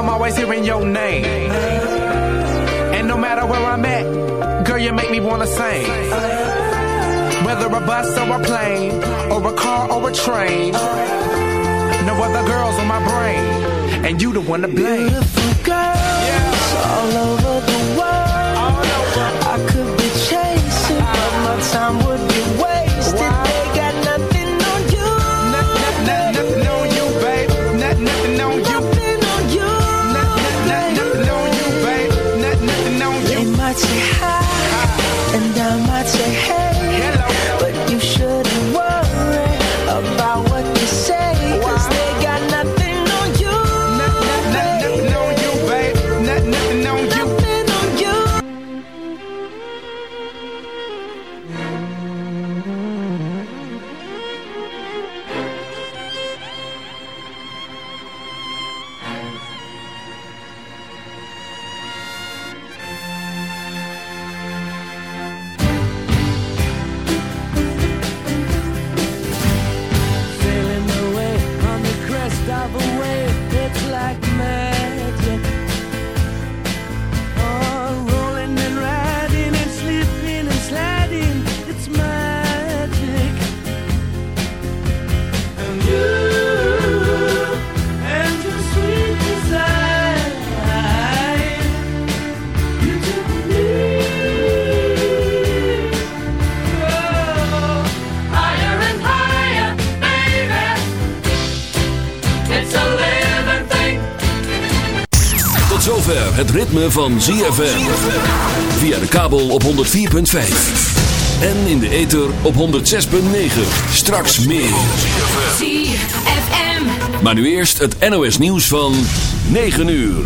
I'm always hearing your name. And no matter where I'm at, girl, you make me wanna sing. Whether a bus or a plane, or a car or a train. No other girls on my brain, and you the one to blame. Beautiful girls yeah. all over the world. Over. I could be chasing, but my time would be het ritme van ZFM. Via de kabel op 104.5. En in de ether op 106.9. Straks meer. ZFM. Maar nu eerst het NOS nieuws van 9 uur.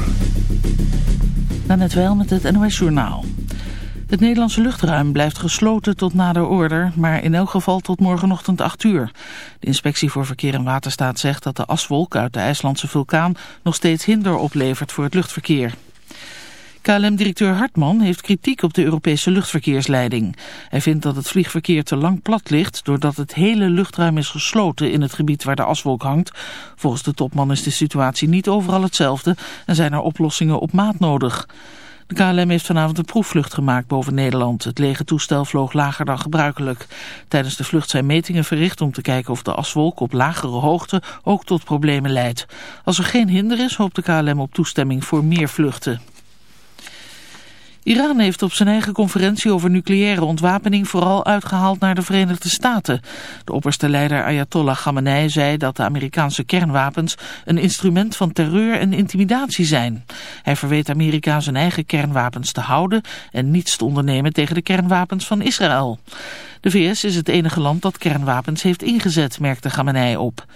Dan net wel met het NOS Journaal. Het Nederlandse luchtruim blijft gesloten tot nader order, maar in elk geval tot morgenochtend 8 uur. De inspectie voor verkeer en waterstaat zegt dat de aswolk uit de IJslandse vulkaan nog steeds hinder oplevert voor het luchtverkeer. KLM-directeur Hartman heeft kritiek op de Europese luchtverkeersleiding. Hij vindt dat het vliegverkeer te lang plat ligt doordat het hele luchtruim is gesloten in het gebied waar de aswolk hangt. Volgens de topman is de situatie niet overal hetzelfde en zijn er oplossingen op maat nodig. De KLM heeft vanavond een proefvlucht gemaakt boven Nederland. Het lege toestel vloog lager dan gebruikelijk. Tijdens de vlucht zijn metingen verricht om te kijken of de aswolk op lagere hoogte ook tot problemen leidt. Als er geen hinder is, hoopt de KLM op toestemming voor meer vluchten. Iran heeft op zijn eigen conferentie over nucleaire ontwapening vooral uitgehaald naar de Verenigde Staten. De opperste leider Ayatollah Khamenei zei dat de Amerikaanse kernwapens een instrument van terreur en intimidatie zijn. Hij verweet Amerika zijn eigen kernwapens te houden en niets te ondernemen tegen de kernwapens van Israël. De VS is het enige land dat kernwapens heeft ingezet, merkte Khamenei op.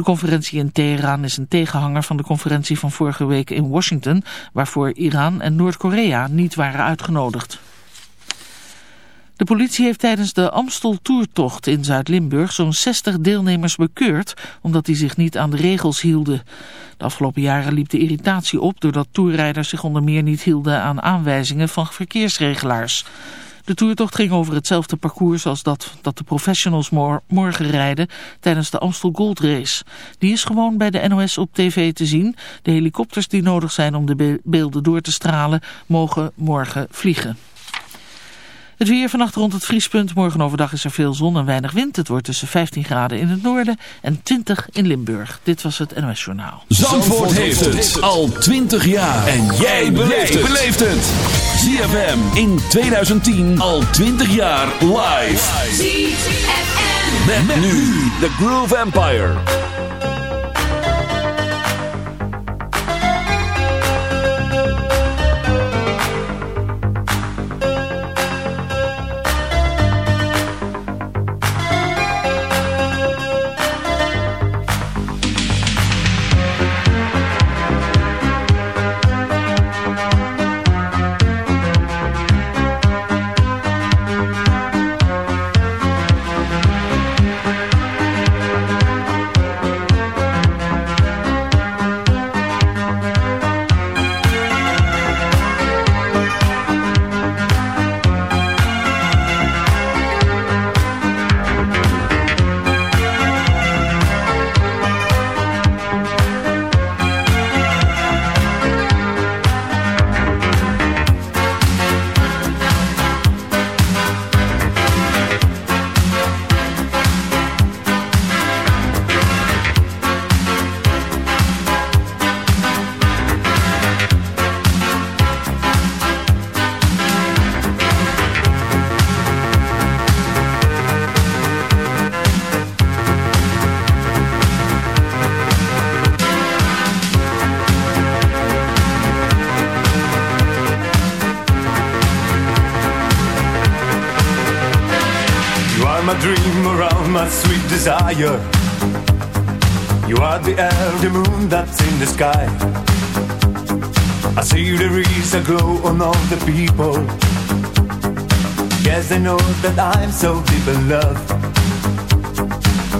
De conferentie in Teheran is een tegenhanger van de conferentie van vorige week in Washington, waarvoor Iran en Noord-Korea niet waren uitgenodigd. De politie heeft tijdens de Amstel-toertocht in Zuid-Limburg zo'n 60 deelnemers bekeurd omdat die zich niet aan de regels hielden. De afgelopen jaren liep de irritatie op doordat toerrijders zich onder meer niet hielden aan aanwijzingen van verkeersregelaars. De toertocht ging over hetzelfde parcours als dat dat de professionals mor morgen rijden tijdens de Amstel Gold Race. Die is gewoon bij de NOS op tv te zien. De helikopters die nodig zijn om de be beelden door te stralen mogen morgen vliegen. Het weer vannacht rond het vriespunt. Morgen overdag is er veel zon en weinig wind. Het wordt tussen 15 graden in het noorden en 20 in Limburg. Dit was het NOS Journaal. Zandvoort, heeft het al 20 jaar. En jij beleeft het. ZFM in 2010 al 20 jaar live. ZFM. Met, met nu The Groove Empire. Dream around my sweet desire. You are the air, the moon that's in the sky. I see there is a glow on all the people. Yes, they know that I'm so deep in love.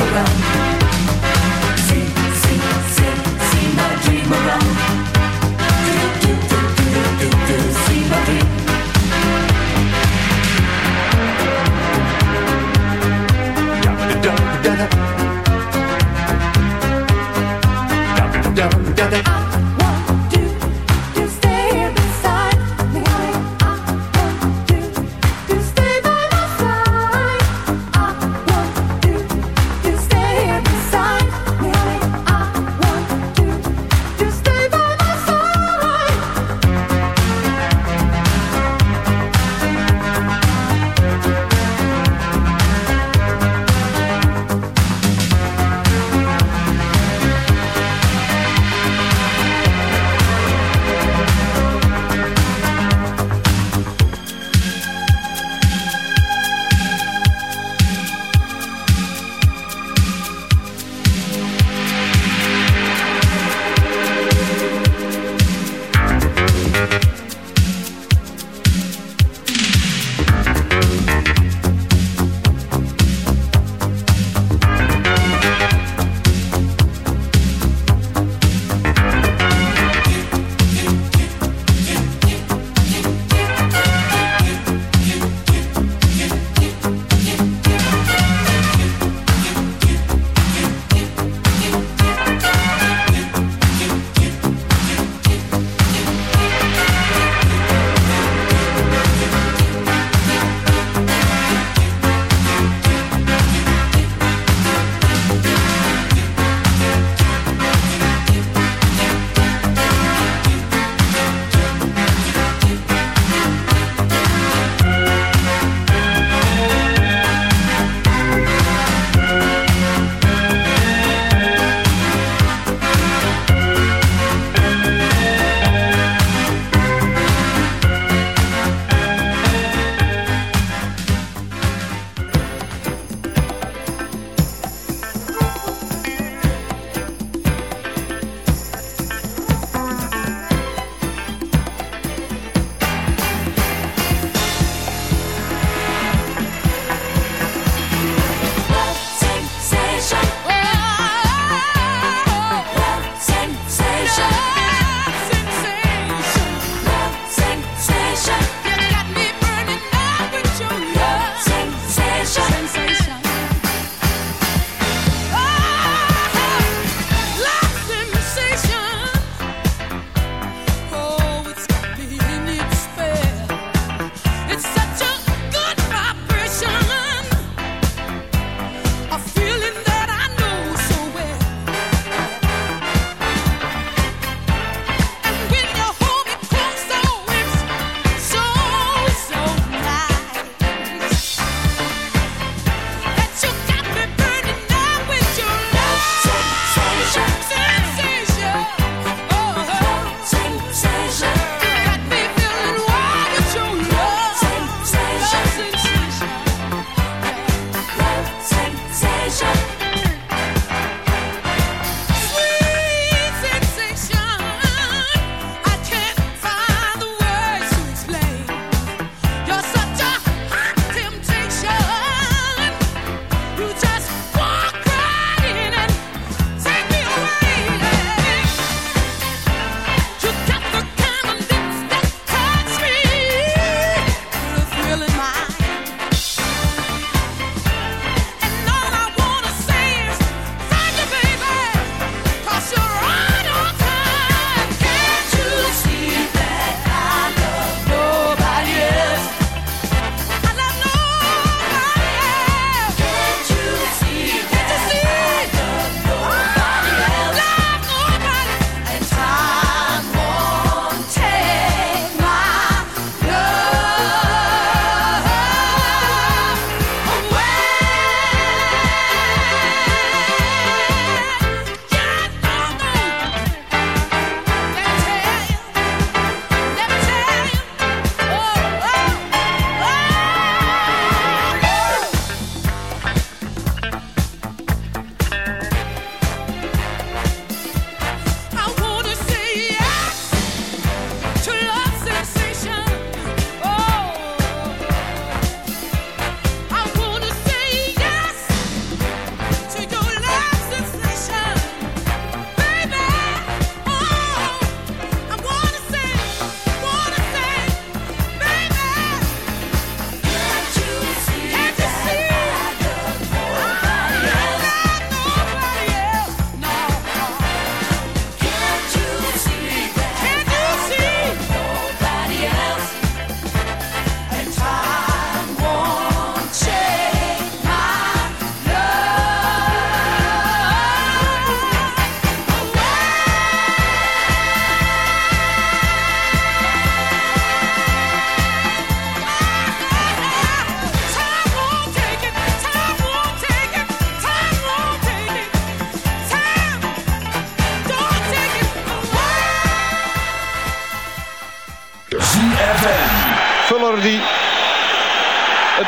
Around.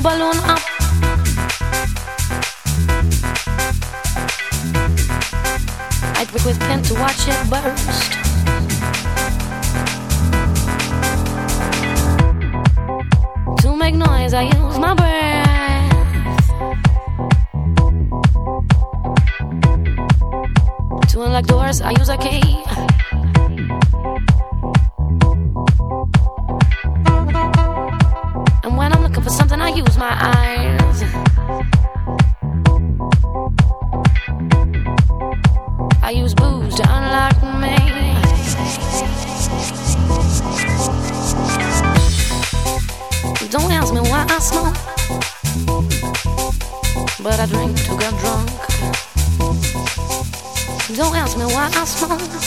balon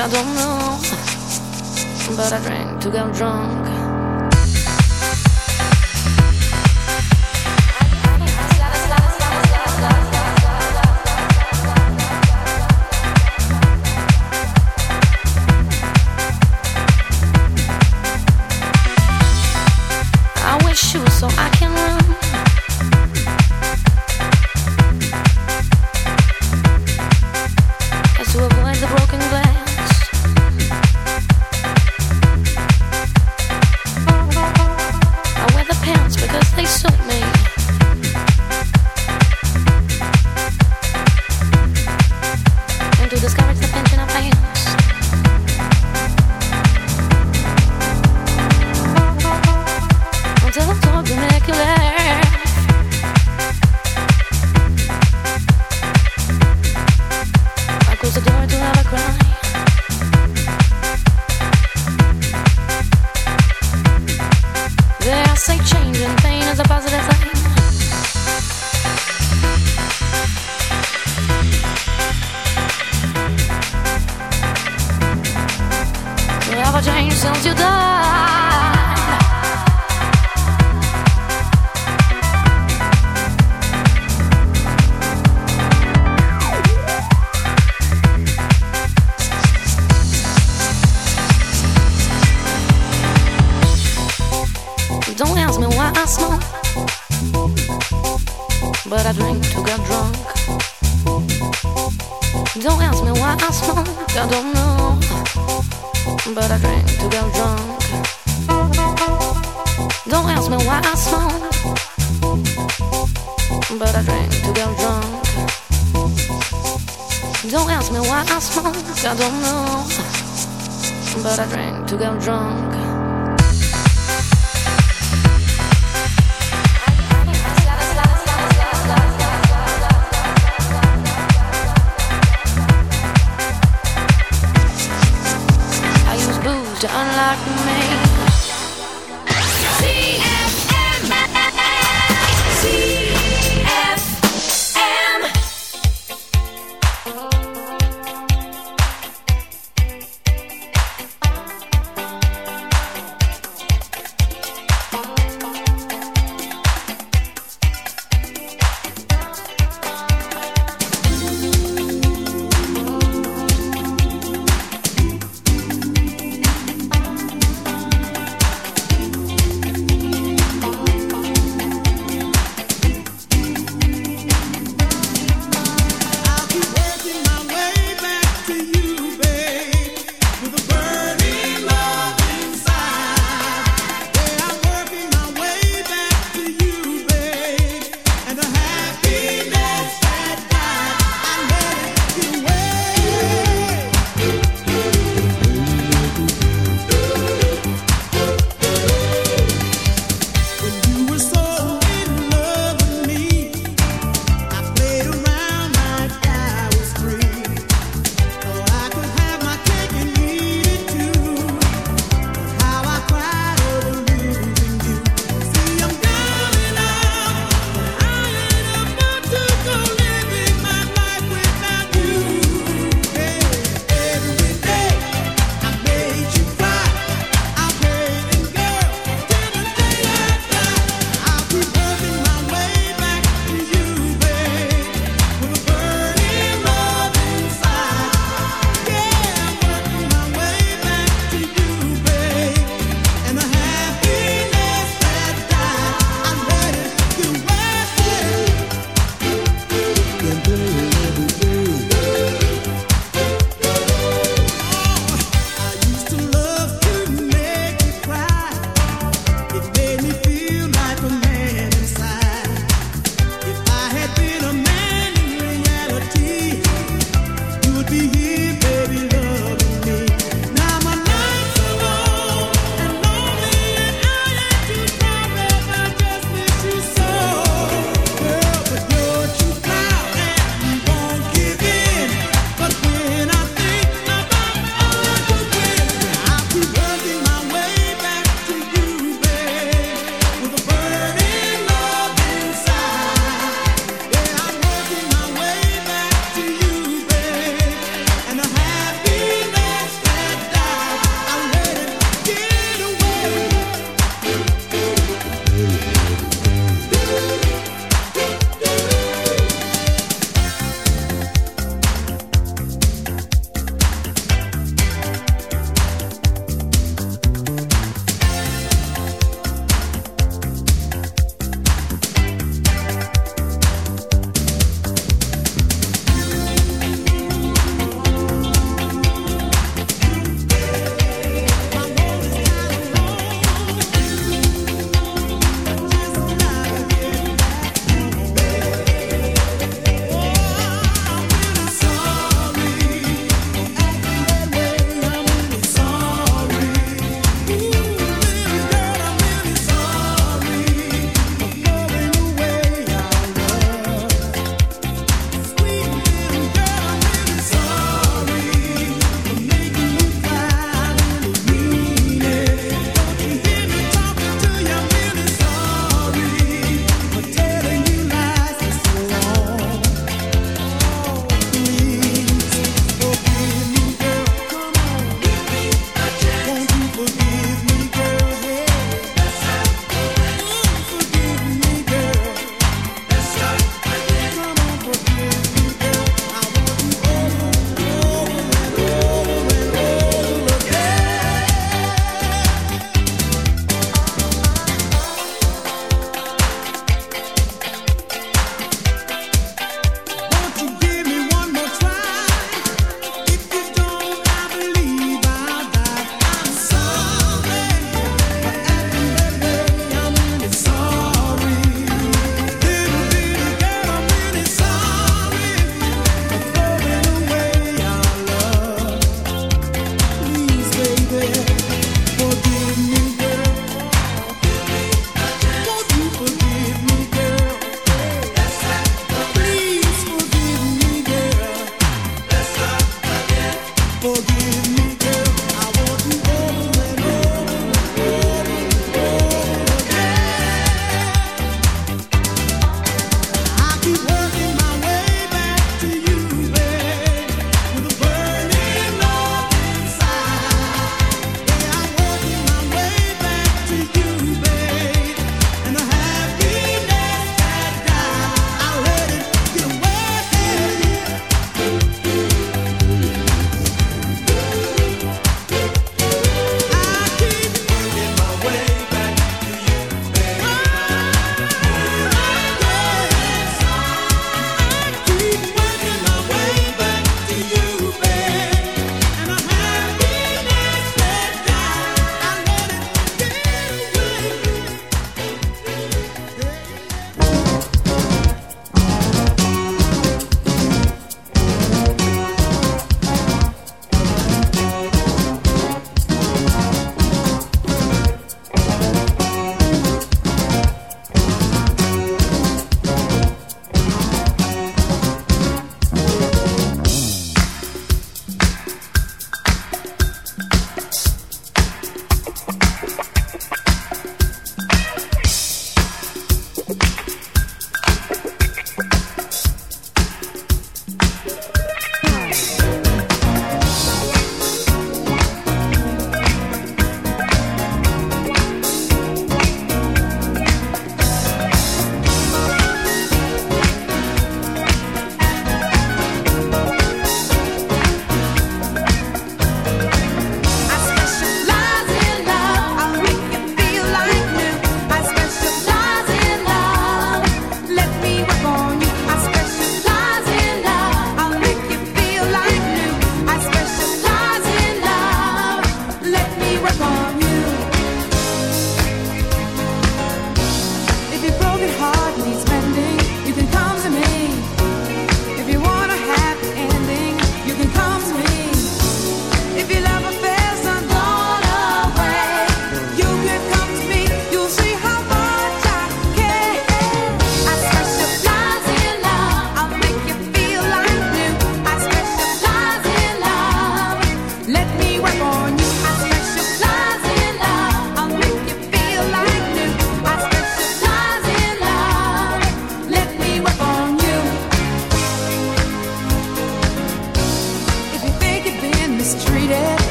I don't know. I don't know, but I drink to get drunk. I use booze to unlock me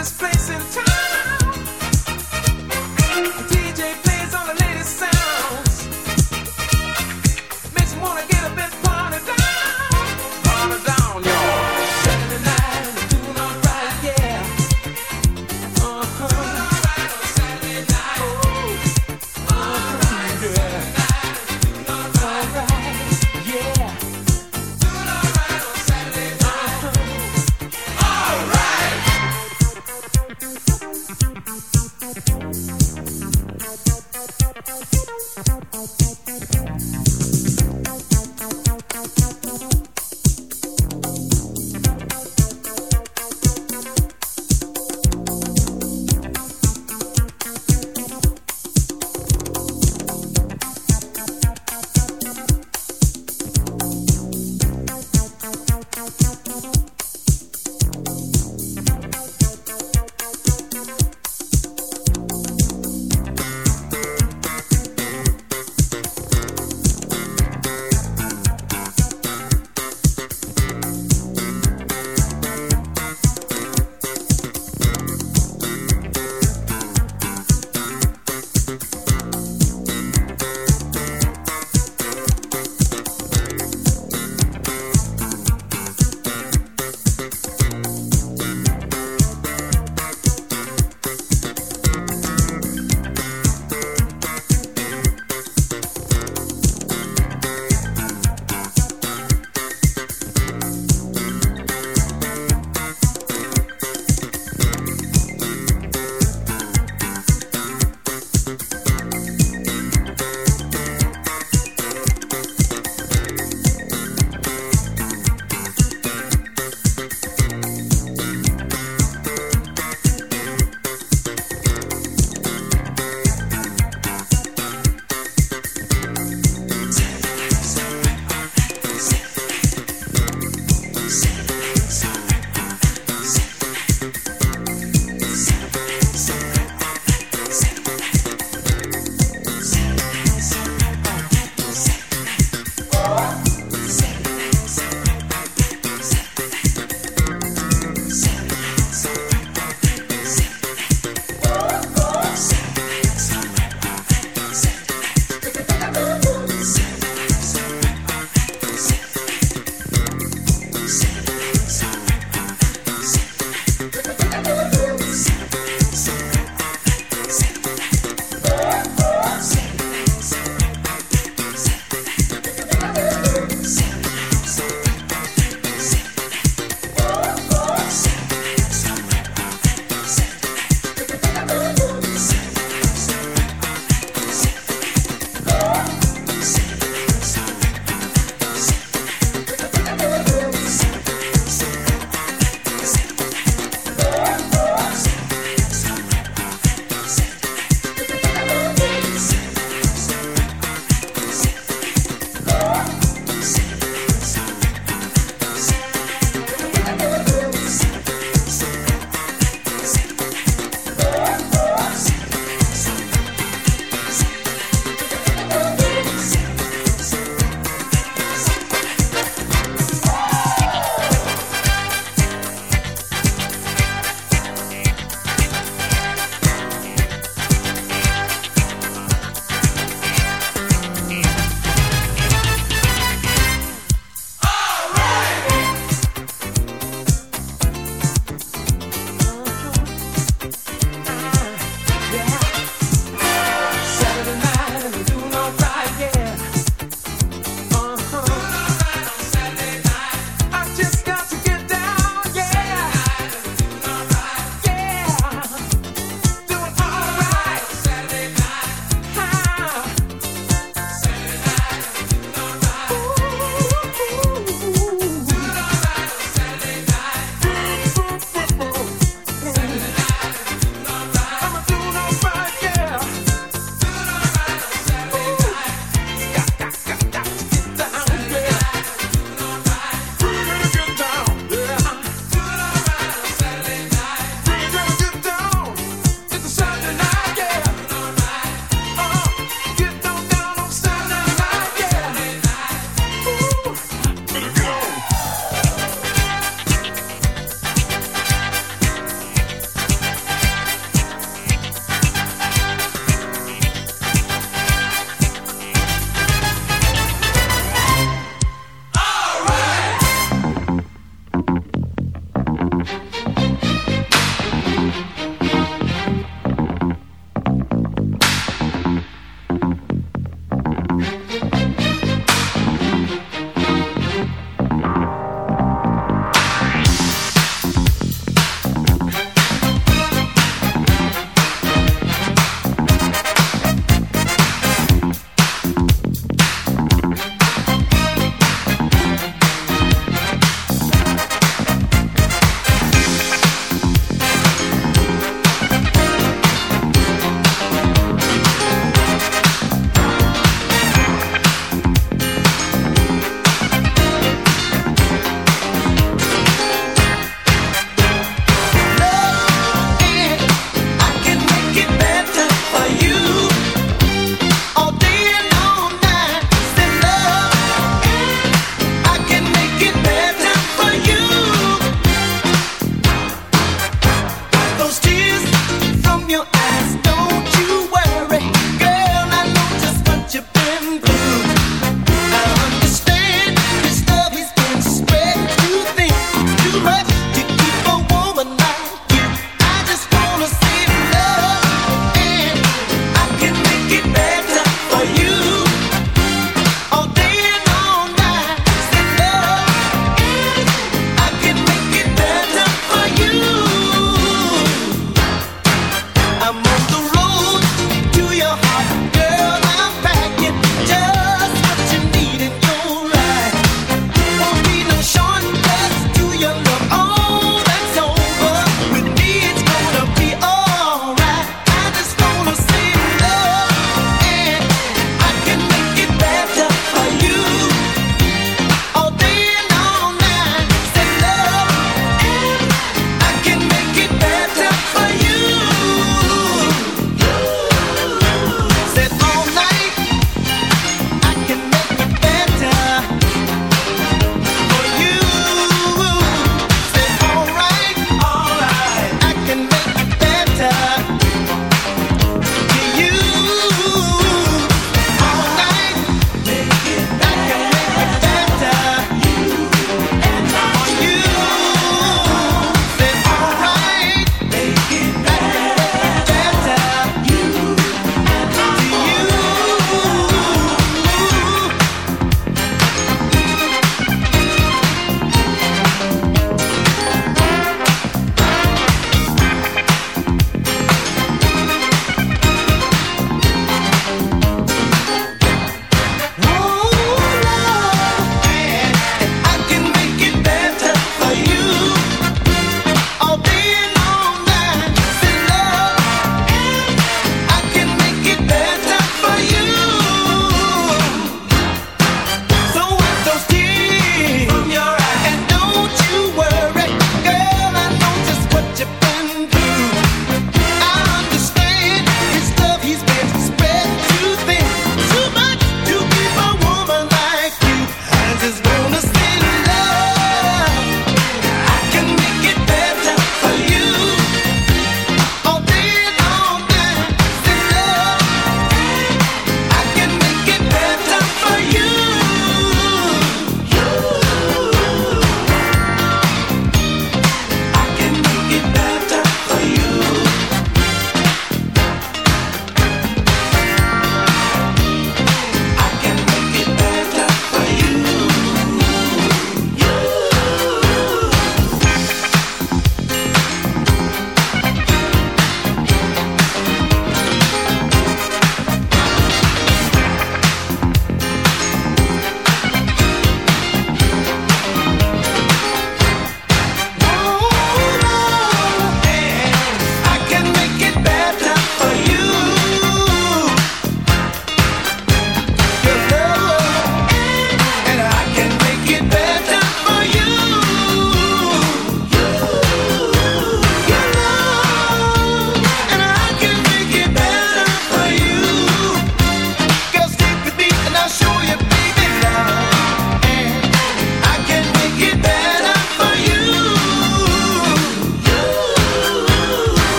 this place in time.